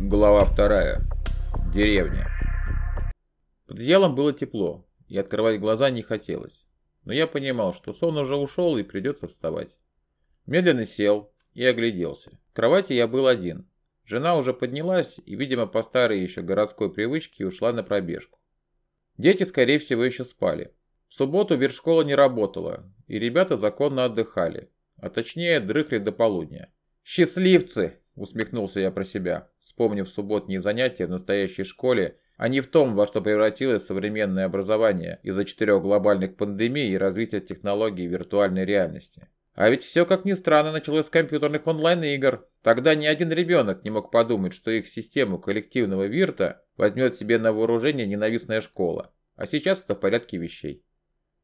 Глава вторая. Деревня. Под одеялом было тепло, и открывать глаза не хотелось. Но я понимал, что сон уже ушел и придется вставать. Медленно сел и огляделся. В кровати я был один. Жена уже поднялась и, видимо, по старой еще городской привычке ушла на пробежку. Дети, скорее всего, еще спали. В субботу вершкола не работала, и ребята законно отдыхали, а точнее дрыхли до полудня. «Счастливцы!» – усмехнулся я про себя, вспомнив субботние занятия в настоящей школе, а не в том, во что превратилось современное образование из-за четырех глобальных пандемий и развития технологий виртуальной реальности. А ведь все, как ни странно, началось с компьютерных онлайн-игр. Тогда ни один ребенок не мог подумать, что их систему коллективного вирта возьмет себе на вооружение ненавистная школа. А сейчас это в порядке вещей.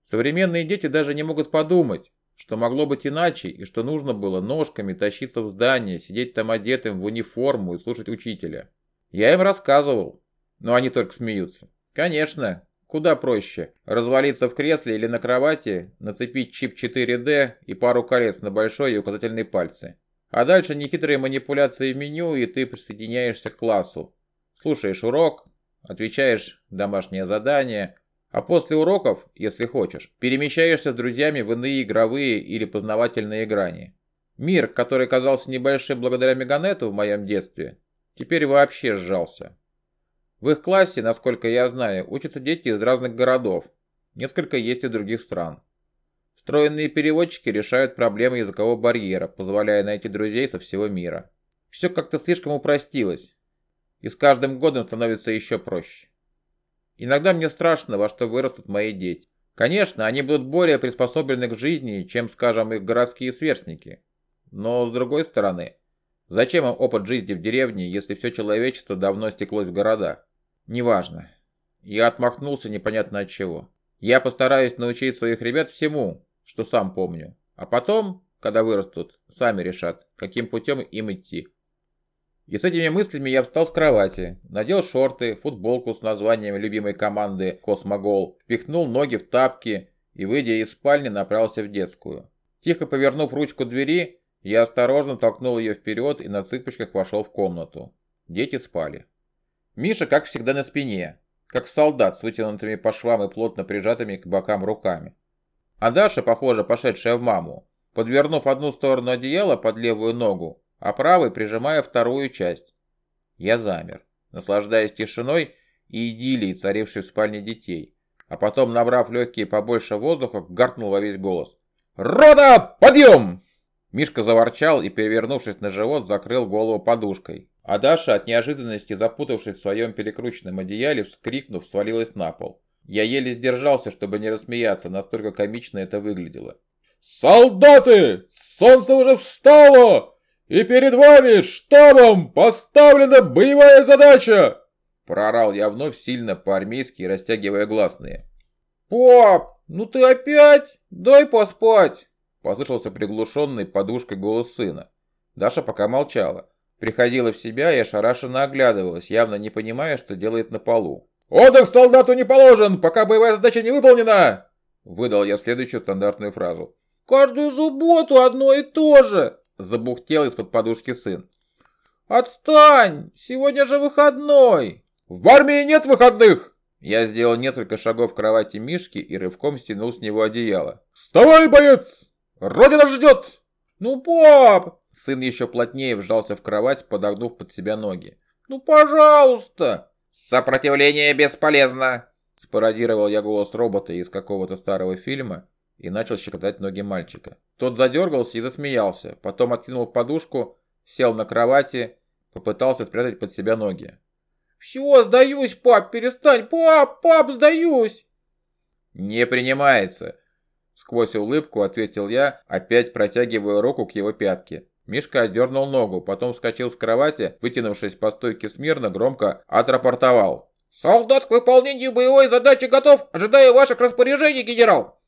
Современные дети даже не могут подумать, что могло быть иначе и что нужно было ножками тащиться в здание, сидеть там одетым в униформу и слушать учителя. Я им рассказывал, но они только смеются. Конечно, куда проще развалиться в кресле или на кровати, нацепить чип 4D и пару колец на большой и указательные пальцы. А дальше нехитрые манипуляции в меню, и ты присоединяешься к классу. Слушаешь урок, отвечаешь домашнее задание, а после уроков, если хочешь, перемещаешься с друзьями в иные игровые или познавательные грани. Мир, который казался небольшим благодаря Меганету в моем детстве, теперь вообще сжался. В их классе, насколько я знаю, учатся дети из разных городов, несколько есть и других стран. Встроенные переводчики решают проблемы языкового барьера, позволяя найти друзей со всего мира. Все как-то слишком упростилось, и с каждым годом становится еще проще. Иногда мне страшно, во что вырастут мои дети. Конечно, они будут более приспособлены к жизни, чем, скажем, их городские сверстники. Но, с другой стороны, зачем им опыт жизни в деревне, если все человечество давно стеклось в города? Неважно. Я отмахнулся непонятно от чего. Я постараюсь научить своих ребят всему, что сам помню. А потом, когда вырастут, сами решат, каким путем им идти. И с этими мыслями я встал с кровати, надел шорты, футболку с названием любимой команды «Космогол», впихнул ноги в тапки и, выйдя из спальни, направился в детскую. Тихо повернув ручку двери, я осторожно толкнул ее вперед и на цыпочках вошел в комнату. Дети спали. Миша, как всегда, на спине, как солдат с вытянутыми по швам и плотно прижатыми к бокам руками. А Даша, похоже, пошедшая в маму, подвернув одну сторону одеяла под левую ногу, а правой прижимая вторую часть. Я замер, наслаждаясь тишиной и идиллией, царившей в спальне детей, а потом, набрав легкие побольше воздуха, гаркнул во весь голос. «Рода, подъем!» Мишка заворчал и, перевернувшись на живот, закрыл голову подушкой. А Даша, от неожиданности запутавшись в своем перекрученном одеяле, вскрикнув, свалилась на пол. Я еле сдержался, чтобы не рассмеяться, настолько комично это выглядело. «Солдаты! Солнце уже встало! И перед вами, штабом, поставлена боевая задача!» Проорал я вновь сильно по-армейски, растягивая гласные. «Пап, ну ты опять? Дай поспать!» Послышался приглушенный подушкой голос сына. Даша пока молчала. Приходила в себя и ошарашенно оглядывалась, явно не понимая, что делает на полу. «Отдых солдату не положен, пока боевая задача не выполнена!» Выдал я следующую стандартную фразу. «Каждую субботу одно и то же!» Забухтел из-под подушки сын. «Отстань! Сегодня же выходной!» «В армии нет выходных!» Я сделал несколько шагов к кровати Мишки и рывком стянул с него одеяло. «Вставай, боец! Родина ждет!» «Ну, пап!» Сын еще плотнее вжался в кровать, подогнув под себя ноги. «Ну, пожалуйста!» «Сопротивление бесполезно!» Спародировал я голос робота из какого-то старого фильма и начал щекотать ноги мальчика. Тот задергался и засмеялся, потом откинул подушку, сел на кровати, попытался спрятать под себя ноги. «Все, сдаюсь, пап, перестань, пап, пап, сдаюсь!» «Не принимается!» Сквозь улыбку ответил я, опять протягивая руку к его пятке. Мишка отдернул ногу, потом вскочил с кровати, вытянувшись по стойке смирно, громко отрапортовал. «Солдат к выполнению боевой задачи готов! Ожидаю ваших распоряжений, генерал!»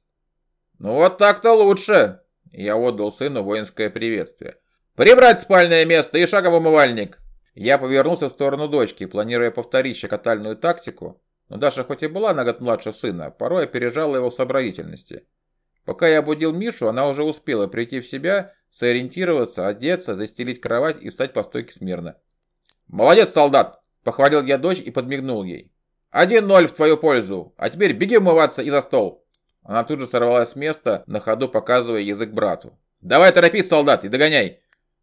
«Ну вот так-то лучше!» Я отдал сыну воинское приветствие. «Прибрать спальное место и шаг в умывальник!» Я повернулся в сторону дочки, планируя повторить щекотальную тактику, но Даша хоть и была на год младше сына, порой опережала его в сообразительности. Пока я будил Мишу, она уже успела прийти в себя, сориентироваться, одеться, застелить кровать и встать по стойке смирно. «Молодец, солдат!» – похвалил я дочь и подмигнул ей. «Один ноль в твою пользу, а теперь беги умываться и за стол!» Она тут же сорвалась с места, на ходу показывая язык брату. «Давай торопись, солдат, и догоняй!»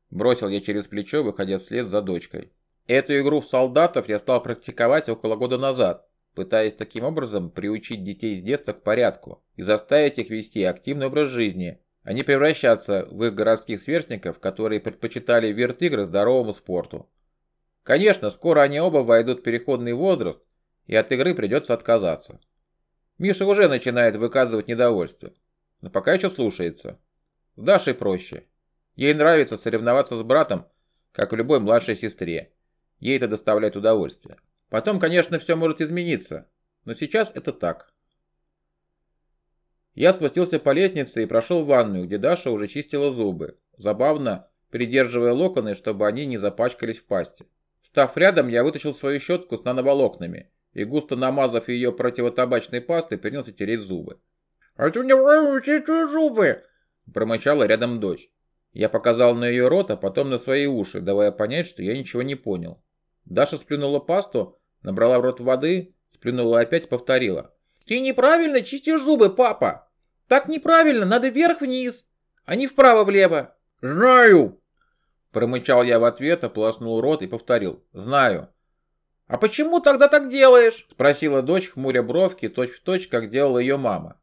Бросил я через плечо, выходя вслед за дочкой. Эту игру в солдатов я стал практиковать около года назад, пытаясь таким образом приучить детей с детства к порядку и заставить их вести активный образ жизни, а не превращаться в их городских сверстников, которые предпочитали вирт-игры здоровому спорту. Конечно, скоро они оба войдут в переходный возраст, и от игры придется отказаться. Миша уже начинает выказывать недовольство, но пока еще слушается. С Дашей проще. Ей нравится соревноваться с братом, как и любой младшей сестре. Ей это доставляет удовольствие. Потом, конечно, все может измениться, но сейчас это так. Я спустился по лестнице и прошел в ванную, где Даша уже чистила зубы, забавно придерживая локоны, чтобы они не запачкались в пасти. Став рядом, я вытащил свою щетку с нановолокнами и, густо намазав ее противотабачной пастой, принялся тереть зубы. «А ты не врывайте зубы!» – промычала рядом дочь. Я показал на ее рот, а потом на свои уши, давая понять, что я ничего не понял. Даша сплюнула пасту, набрала в рот воды, сплюнула опять и повторила. «Ты неправильно чистишь зубы, папа! Так неправильно, надо вверх-вниз, а не вправо-влево!» «Знаю!» Промычал я в ответ, ополоснул рот и повторил. «Знаю!» «А почему тогда так делаешь?» Спросила дочь, хмуря бровки, точь-в-точь, точь, как делала ее мама.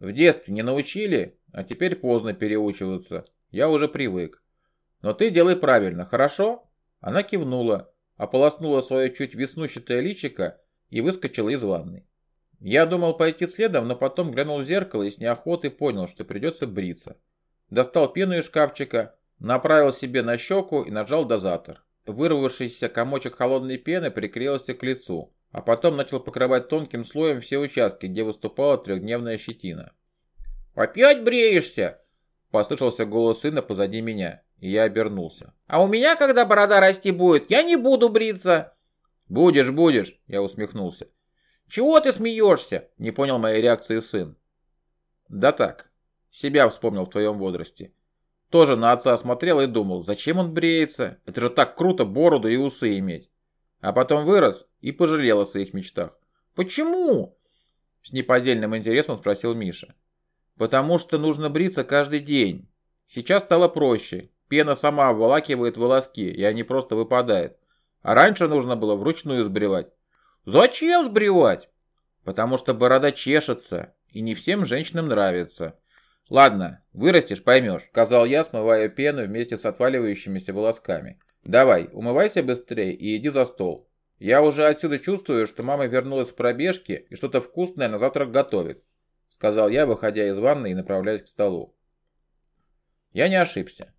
«В детстве не научили, а теперь поздно переучиваться. Я уже привык. Но ты делай правильно, хорошо?» Она кивнула, ополоснула свое чуть веснущатое личико и выскочила из ванной. Я думал пойти следом, но потом глянул в зеркало и с неохотой понял, что придется бриться. Достал пену из шкафчика, направил себе на щеку и нажал дозатор. Вырвавшийся комочек холодной пены приклеился к лицу, а потом начал покрывать тонким слоем все участки, где выступала трехдневная щетина. «Опять бреешься?» – послышался голос сына позади меня, и я обернулся. «А у меня, когда борода расти будет, я не буду бриться!» «Будешь, будешь!» – я усмехнулся. «Чего ты смеешься?» – не понял моей реакции сын. «Да так, себя вспомнил в твоем возрасте. Тоже на отца смотрел и думал, зачем он бреется? Это же так круто бороду и усы иметь. А потом вырос и пожалел о своих мечтах. «Почему?» С неподдельным интересом спросил Миша. «Потому что нужно бриться каждый день. Сейчас стало проще. Пена сама обволакивает волоски, и они просто выпадают. А раньше нужно было вручную сбривать». «Зачем сбривать?» «Потому что борода чешется, и не всем женщинам нравится. «Ладно, вырастешь, поймешь», — сказал я, смывая пену вместе с отваливающимися волосками. «Давай, умывайся быстрее и иди за стол. Я уже отсюда чувствую, что мама вернулась с пробежки и что-то вкусное на завтрак готовит», — сказал я, выходя из ванны и направляясь к столу. Я не ошибся.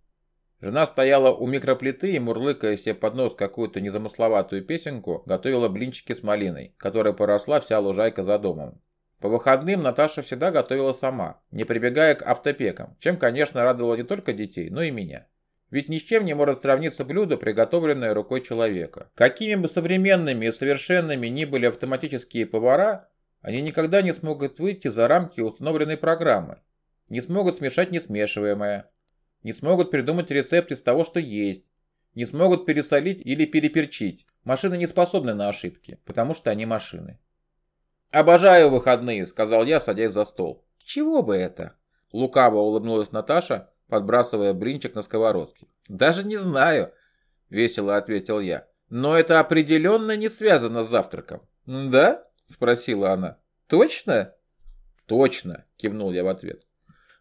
Жена стояла у микроплиты и, мурлыкая себе под нос какую-то незамысловатую песенку, готовила блинчики с малиной, которой поросла вся лужайка за домом. По выходным Наташа всегда готовила сама, не прибегая к автопекам, чем, конечно, радовало не только детей, но и меня. Ведь ни с чем не может сравниться блюдо, приготовленное рукой человека. Какими бы современными и совершенными ни были автоматические повара, они никогда не смогут выйти за рамки установленной программы, не смогут смешать несмешиваемое, не смогут придумать рецепт из того, что есть, не смогут пересолить или переперчить. Машины не способны на ошибки, потому что они машины. «Обожаю выходные», — сказал я, садясь за стол. «Чего бы это?» Лукаво улыбнулась Наташа, подбрасывая блинчик на сковородке. «Даже не знаю», — весело ответил я. «Но это определенно не связано с завтраком». «Да?» — спросила она. «Точно?» «Точно», — кивнул я в ответ.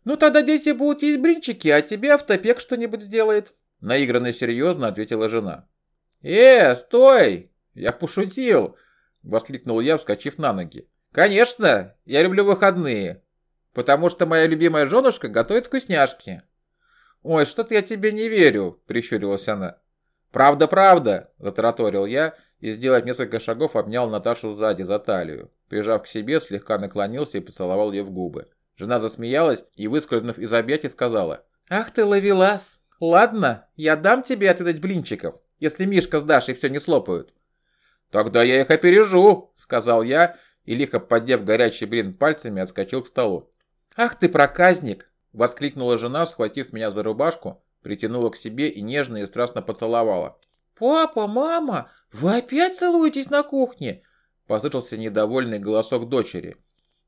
«Ну тогда дети будут есть блинчики, а тебе автопек что-нибудь сделает». Наигранно серьезно ответила жена. «Э, стой! Я пошутил!» Воскликнул я, вскочив на ноги. «Конечно, я люблю выходные, потому что моя любимая женушка готовит вкусняшки». «Ой, что-то я тебе не верю», — прищурилась она. «Правда, правда», — затараторил я и, сделав несколько шагов, обнял Наташу сзади за талию. Прижав к себе, слегка наклонился и поцеловал ее в губы. Жена засмеялась и, выскользнув из объятий, сказала. «Ах ты, ловелас! Ладно, я дам тебе отведать блинчиков, если Мишка с Дашей все не слопают. «Тогда я их опережу», — сказал я, и, лихо поддев горячий блин пальцами, отскочил к столу. «Ах ты проказник!» — воскликнула жена, схватив меня за рубашку, притянула к себе и нежно и страстно поцеловала. «Папа, мама, вы опять целуетесь на кухне?» Послышался недовольный голосок дочери.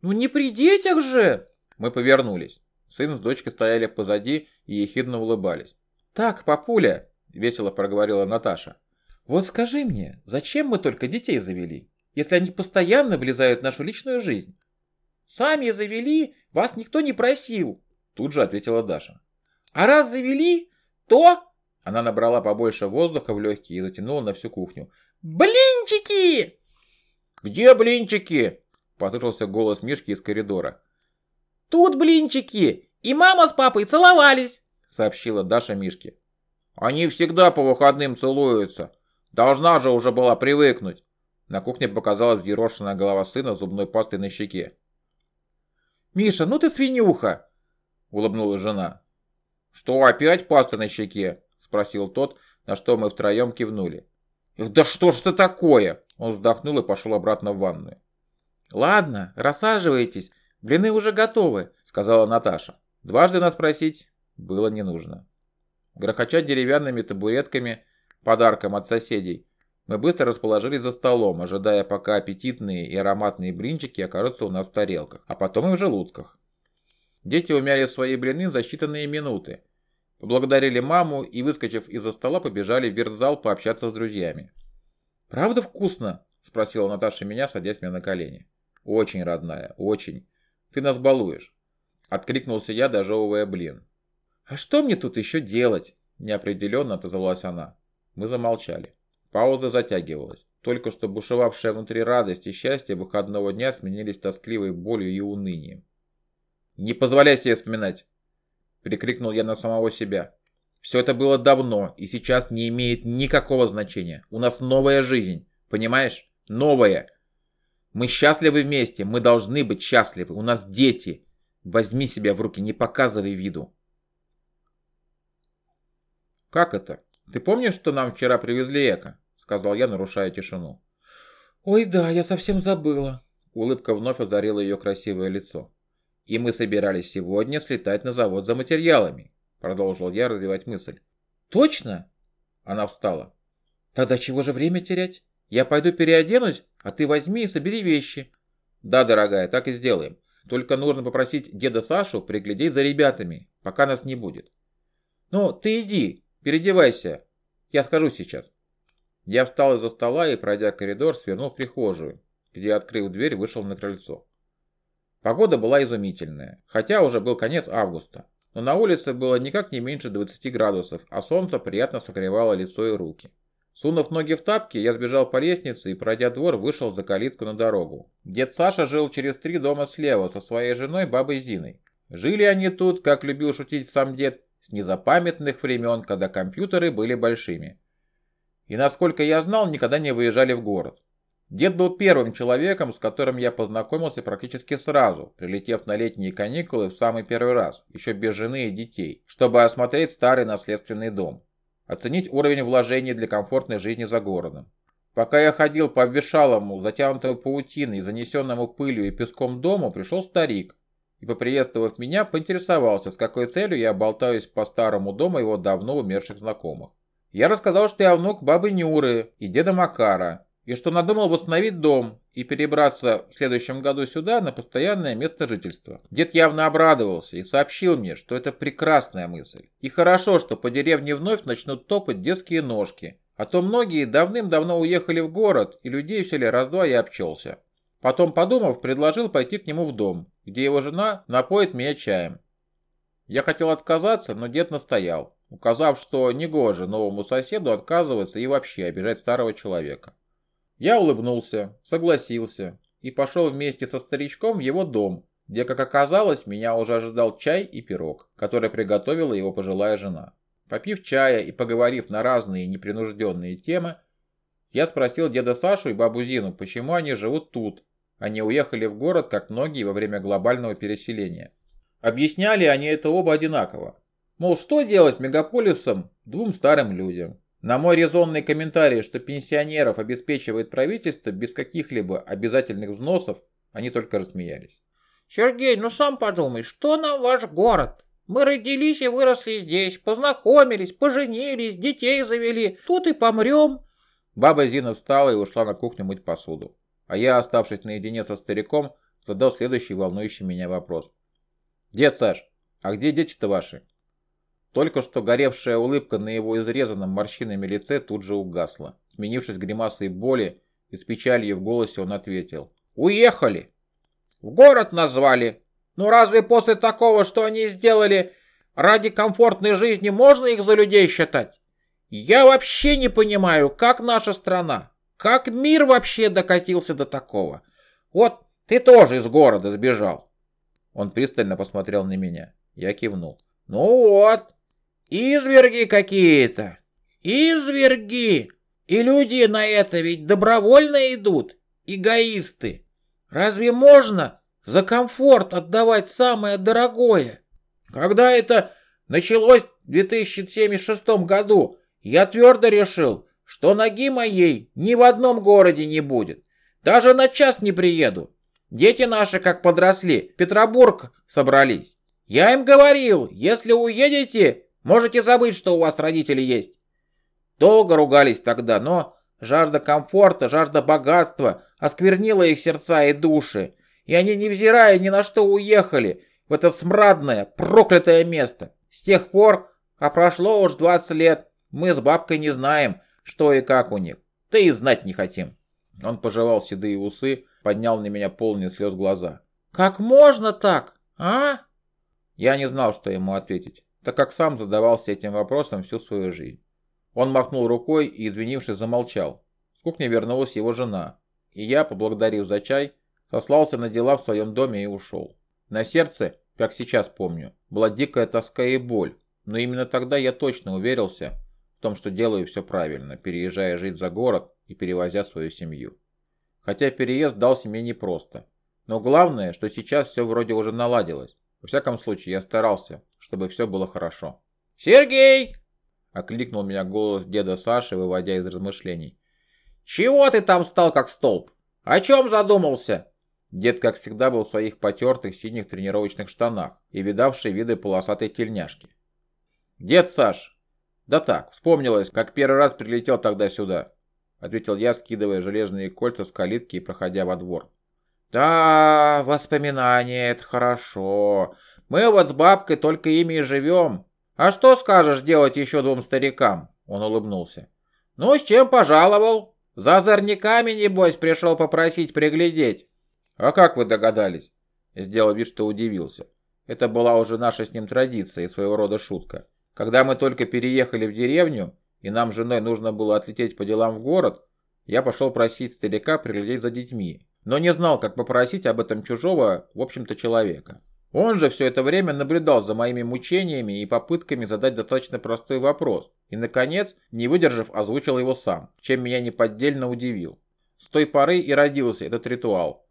«Ну не при детях же!» Мы повернулись. Сын с дочкой стояли позади и ехидно улыбались. «Так, папуля!» – весело проговорила Наташа. «Вот скажи мне, зачем мы только детей завели, если они постоянно влезают в нашу личную жизнь?» «Сами завели, вас никто не просил!» Тут же ответила Даша. «А раз завели, то...» Она набрала побольше воздуха в легкие и затянула на всю кухню. «Блинчики!» «Где блинчики?» Послышался голос Мишки из коридора. «Тут блинчики! И мама с папой целовались!» Сообщила Даша Мишке. «Они всегда по выходным целуются. Должна же уже была привыкнуть!» На кухне показалась взъерошенная голова сына с зубной пастой на щеке. «Миша, ну ты свинюха!» Улыбнулась жена. «Что, опять паста на щеке?» Спросил тот, на что мы втроем кивнули. «Да что ж это такое?» Он вздохнул и пошел обратно в ванную. «Ладно, рассаживайтесь, блины уже готовы», — сказала Наташа. Дважды нас просить было не нужно. Грохоча деревянными табуретками, подарком от соседей, мы быстро расположились за столом, ожидая, пока аппетитные и ароматные блинчики окажутся у нас в тарелках, а потом и в желудках. Дети умяли свои блины за считанные минуты, поблагодарили маму и, выскочив из-за стола, побежали в вертзал пообщаться с друзьями. «Правда вкусно?» – спросила Наташа меня, садясь мне на колени. «Очень, родная, очень. Ты нас балуешь». Откликнулся я, дожевывая блин. «А что мне тут еще делать?» – неопределенно отозвалась она. Мы замолчали. Пауза затягивалась. Только что бушевавшая внутри радость и счастье выходного дня сменились тоскливой болью и унынием. «Не позволяй себе вспоминать!» – прикрикнул я на самого себя. Все это было давно и сейчас не имеет никакого значения. У нас новая жизнь, понимаешь? Новая. Мы счастливы вместе, мы должны быть счастливы. У нас дети. Возьми себя в руки, не показывай виду. Как это? Ты помнишь, что нам вчера привезли эко? Сказал я, нарушая тишину. Ой, да, я совсем забыла. Улыбка вновь озарила ее красивое лицо. И мы собирались сегодня слетать на завод за материалами. Продолжил я развивать мысль. Точно? Она встала. Тогда чего же время терять? Я пойду переоденусь, а ты возьми и собери вещи. Да, дорогая, так и сделаем. Только нужно попросить деда Сашу приглядеть за ребятами, пока нас не будет. Ну, ты иди, переодевайся. Я скажу сейчас. Я встал из-за стола и, пройдя коридор, свернул в прихожую, где, открыв дверь, вышел на крыльцо. Погода была изумительная, хотя уже был конец августа но на улице было никак не меньше 20 градусов, а солнце приятно согревало лицо и руки. Сунув ноги в тапки, я сбежал по лестнице и, пройдя двор, вышел за калитку на дорогу. Дед Саша жил через три дома слева со своей женой бабой Зиной. Жили они тут, как любил шутить сам дед, с незапамятных времен, когда компьютеры были большими. И, насколько я знал, никогда не выезжали в город. Дед был первым человеком, с которым я познакомился практически сразу, прилетев на летние каникулы в самый первый раз, еще без жены и детей, чтобы осмотреть старый наследственный дом, оценить уровень вложений для комфортной жизни за городом. Пока я ходил по обветшалому, затянутому паутиной, занесенному пылью и песком дому, пришел старик и, поприветствовав меня, поинтересовался, с какой целью я болтаюсь по старому дому его давно умерших знакомых. Я рассказал, что я внук бабы Нюры и деда Макара, и что надумал восстановить дом и перебраться в следующем году сюда на постоянное место жительства. Дед явно обрадовался и сообщил мне, что это прекрасная мысль. И хорошо, что по деревне вновь начнут топать детские ножки, а то многие давным-давно уехали в город, и людей в селе раз-два я обчелся. Потом, подумав, предложил пойти к нему в дом, где его жена напоит меня чаем. Я хотел отказаться, но дед настоял, указав, что негоже новому соседу отказываться и вообще обижать старого человека. Я улыбнулся, согласился и пошел вместе со старичком в его дом, где, как оказалось, меня уже ожидал чай и пирог, который приготовила его пожилая жена. Попив чая и поговорив на разные непринужденные темы, я спросил деда Сашу и бабу Зину, почему они живут тут, не уехали в город, как многие во время глобального переселения. Объясняли они это оба одинаково. Мол, что делать мегаполисам двум старым людям? На мой резонный комментарий, что пенсионеров обеспечивает правительство без каких-либо обязательных взносов, они только рассмеялись. «Сергей, ну сам подумай, что нам ваш город? Мы родились и выросли здесь, познакомились, поженились, детей завели. Тут и помрем. Баба Зина встала и ушла на кухню мыть посуду. А я, оставшись наедине со стариком, задал следующий волнующий меня вопрос. «Дед Саш, а где дети-то ваши?» Только что горевшая улыбка на его изрезанном морщинами лице тут же угасла. Сменившись гримасой боли и с печалью в голосе, он ответил. «Уехали! В город назвали! Ну разве после такого, что они сделали ради комфортной жизни, можно их за людей считать? Я вообще не понимаю, как наша страна, как мир вообще докатился до такого. Вот ты тоже из города сбежал. Он пристально посмотрел на меня. Я кивнул. Ну вот, изверги какие-то, изверги. И люди на это ведь добровольно идут, эгоисты. Разве можно за комфорт отдавать самое дорогое. Когда это началось в 2076 году, я твердо решил, что ноги моей ни в одном городе не будет. Даже на час не приеду. Дети наши, как подросли, в Петербург собрались. Я им говорил, если уедете, можете забыть, что у вас родители есть. Долго ругались тогда, но жажда комфорта, жажда богатства осквернила их сердца и души и они, невзирая ни на что, уехали в это смрадное, проклятое место. С тех пор, а прошло уж 20 лет, мы с бабкой не знаем, что и как у них. Да и знать не хотим. Он пожевал седые усы, поднял на меня полные слез глаза. «Как можно так, а?» Я не знал, что ему ответить, так как сам задавался этим вопросом всю свою жизнь. Он махнул рукой и, извинившись, замолчал. С кухни вернулась его жена, и я, поблагодарив за чай, сослался на дела в своем доме и ушел. На сердце, как сейчас помню, была дикая тоска и боль, но именно тогда я точно уверился том, что делаю все правильно, переезжая жить за город и перевозя свою семью. Хотя переезд дался мне непросто. Но главное, что сейчас все вроде уже наладилось. Во всяком случае, я старался, чтобы все было хорошо. «Сергей!» – окликнул меня голос деда Саши, выводя из размышлений. «Чего ты там стал как столб? О чем задумался?» Дед, как всегда, был в своих потертых синих тренировочных штанах и видавший виды полосатой тельняшки. «Дед Саш!» «Да так, вспомнилось, как первый раз прилетел тогда сюда», ответил я, скидывая железные кольца с калитки и проходя во двор. «Да, воспоминания, это хорошо. Мы вот с бабкой только ими и живем. А что скажешь делать еще двум старикам?» Он улыбнулся. «Ну, с чем пожаловал? За озорниками, небось, пришел попросить приглядеть». «А как вы догадались?» Сделал вид, что удивился. Это была уже наша с ним традиция и своего рода шутка. Когда мы только переехали в деревню, и нам с женой нужно было отлететь по делам в город, я пошел просить старика приглядеть за детьми, но не знал, как попросить об этом чужого, в общем-то, человека. Он же все это время наблюдал за моими мучениями и попытками задать достаточно простой вопрос, и, наконец, не выдержав, озвучил его сам, чем меня неподдельно удивил. С той поры и родился этот ритуал,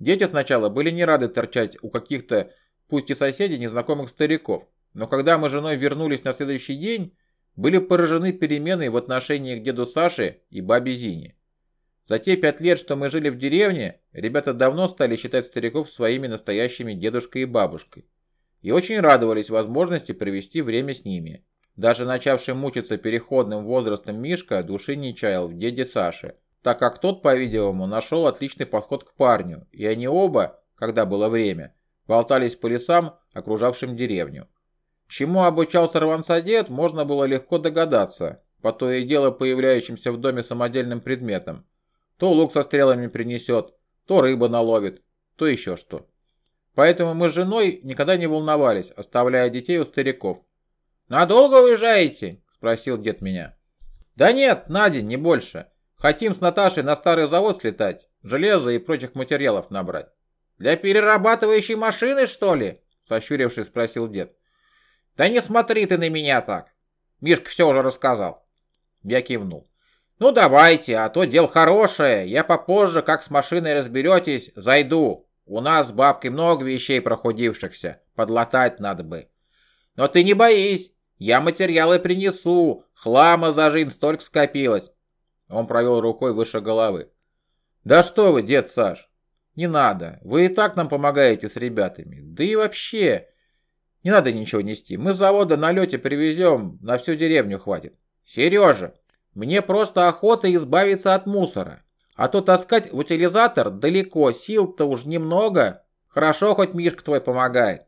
Дети сначала были не рады торчать у каких-то, пусть и соседей, незнакомых стариков, но когда мы с женой вернулись на следующий день, были поражены переменой в отношении к деду Саше и бабе Зине. За те пять лет, что мы жили в деревне, ребята давно стали считать стариков своими настоящими дедушкой и бабушкой. И очень радовались возможности провести время с ними. Даже начавший мучиться переходным возрастом Мишка души не чаял в деде Саше, так как тот, по-видимому, нашел отличный подход к парню, и они оба, когда было время, болтались по лесам, окружавшим деревню. Чему обучался рванцадед, можно было легко догадаться, по то и дело появляющимся в доме самодельным предметом. То лук со стрелами принесет, то рыба наловит, то еще что. Поэтому мы с женой никогда не волновались, оставляя детей у стариков. «Надолго уезжаете?» – спросил дед меня. «Да нет, на день, не больше. Хотим с Наташей на старый завод слетать, железа и прочих материалов набрать. Для перерабатывающей машины, что ли? Сощурившись, спросил дед. Да не смотри ты на меня так. Мишка все уже рассказал. Я кивнул. Ну давайте, а то дело хорошее. Я попозже, как с машиной разберетесь, зайду. У нас с бабкой много вещей прохудившихся. Подлатать надо бы. Но ты не боись. Я материалы принесу. Хлама за жизнь столько скопилось. Он провел рукой выше головы. «Да что вы, дед Саш, не надо. Вы и так нам помогаете с ребятами. Да и вообще, Не надо ничего нести. Мы с завода на лете привезем, на всю деревню хватит. Сережа, мне просто охота избавиться от мусора. А то таскать утилизатор далеко, сил-то уж немного. Хорошо, хоть Мишка твой помогает.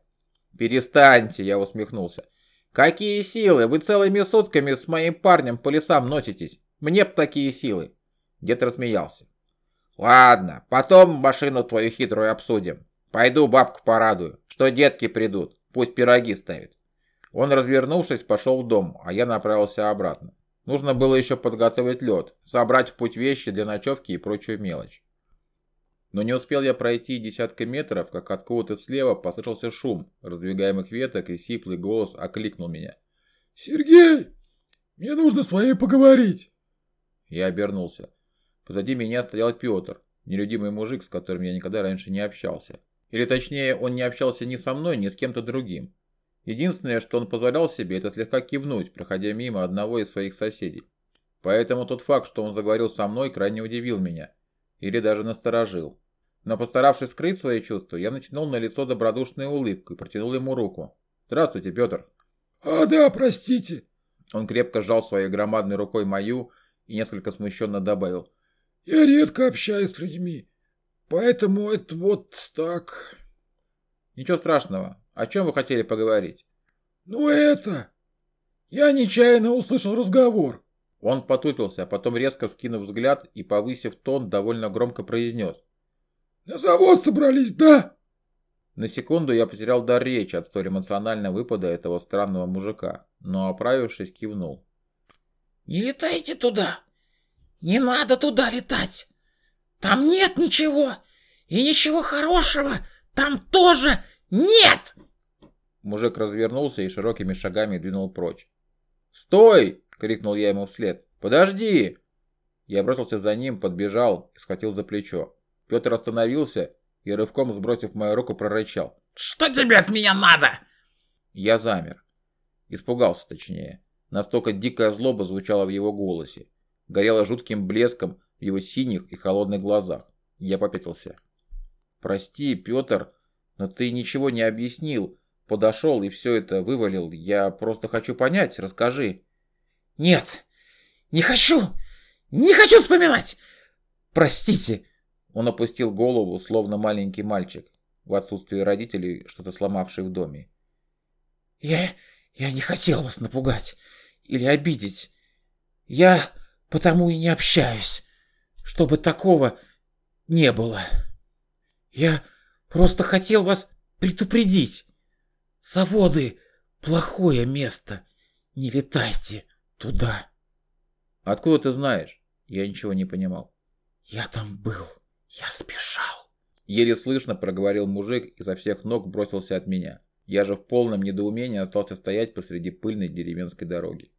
Перестаньте, я усмехнулся. Какие силы? Вы целыми сутками с моим парнем по лесам носитесь. Мне б такие силы. Дед рассмеялся. Ладно, потом машину твою хитрую обсудим. Пойду бабку порадую, что детки придут, пусть пироги ставят. Он, развернувшись, пошел в дом, а я направился обратно. Нужно было еще подготовить лед, собрать в путь вещи для ночевки и прочую мелочь. Но не успел я пройти десятка метров, как откуда-то слева послышался шум раздвигаемых веток, и сиплый голос окликнул меня. «Сергей, мне нужно с вами поговорить!» Я обернулся. Позади меня стоял Петр, нелюдимый мужик, с которым я никогда раньше не общался. Или точнее, он не общался ни со мной, ни с кем-то другим. Единственное, что он позволял себе, это слегка кивнуть, проходя мимо одного из своих соседей. Поэтому тот факт, что он заговорил со мной, крайне удивил меня. Или даже насторожил. Но постаравшись скрыть свои чувства, я натянул на лицо добродушную улыбку и протянул ему руку. «Здравствуйте, Петр!» «А, да, простите!» Он крепко сжал своей громадной рукой мою и несколько смущенно добавил. «Я редко общаюсь с людьми, поэтому это вот так...» «Ничего страшного. О чем вы хотели поговорить? Ну это... Я нечаянно услышал разговор. Он потупился, а потом резко вскинув взгляд и повысив тон, довольно громко произнес. На завод собрались, да? На секунду я потерял дар речи от столь эмоционального выпада этого странного мужика, но оправившись кивнул. «Не летайте туда! Не надо туда летать! Там нет ничего! И ничего хорошего там тоже нет!» Мужик развернулся и широкими шагами двинул прочь. «Стой!» — крикнул я ему вслед. «Подожди!» Я бросился за ним, подбежал и схватил за плечо. Петр остановился и, рывком сбросив мою руку, прорычал. «Что тебе от меня надо?» Я замер. Испугался, точнее. Настолько дикая злоба звучала в его голосе. Горела жутким блеском его синих и холодных глазах. Я попятился. «Прости, Петр, но ты ничего не объяснил подошел и все это вывалил. Я просто хочу понять, расскажи. Нет, не хочу, не хочу вспоминать. Простите. Он опустил голову, словно маленький мальчик, в отсутствии родителей, что-то сломавший в доме. Я, я не хотел вас напугать или обидеть. Я потому и не общаюсь, чтобы такого не было. Я просто хотел вас предупредить. Заводы — плохое место. Не летайте туда. Откуда ты знаешь? Я ничего не понимал. Я там был. Я сбежал. Еле слышно проговорил мужик и за всех ног бросился от меня. Я же в полном недоумении остался стоять посреди пыльной деревенской дороги.